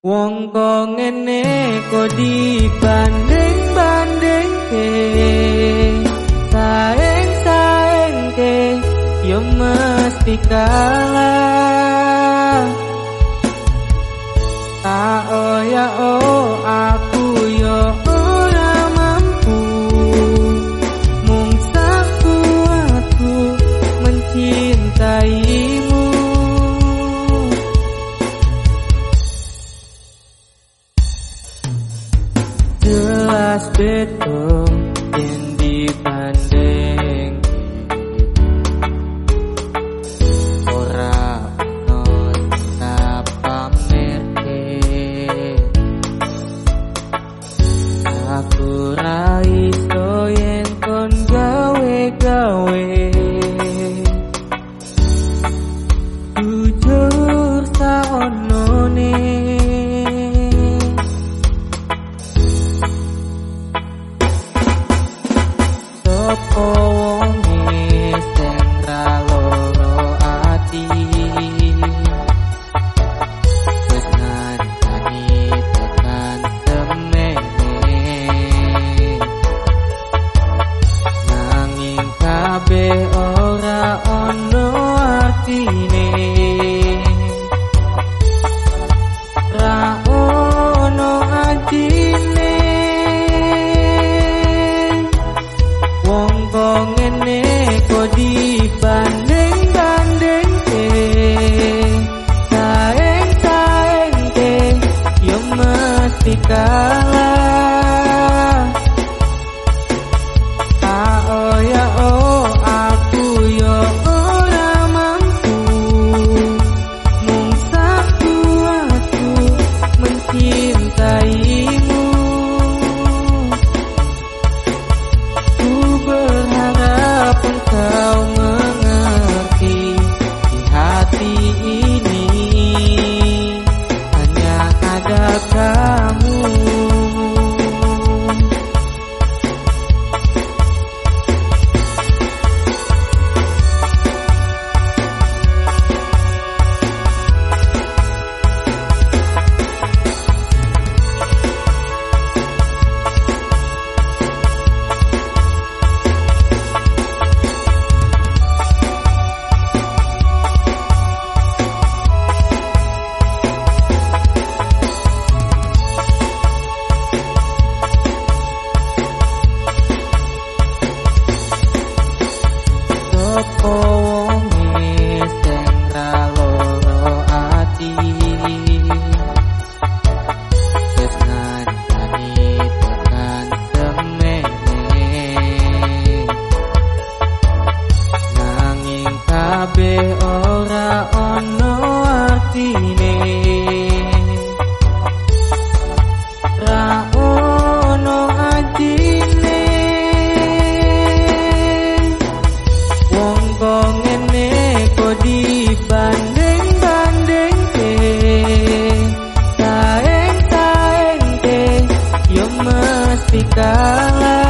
Wong kok ngene kok dibanding-banding ke yo mesti kalah. Tak oh ya oh jelas betul yang dibanding ora non aku rai so yen kon gawe gawe tapi kalah